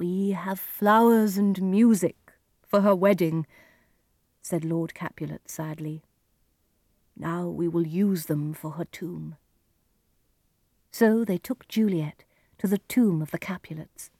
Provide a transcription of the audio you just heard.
We have flowers and music for her wedding, said Lord Capulet sadly. Now we will use them for her tomb. So they took Juliet to the tomb of the Capulets.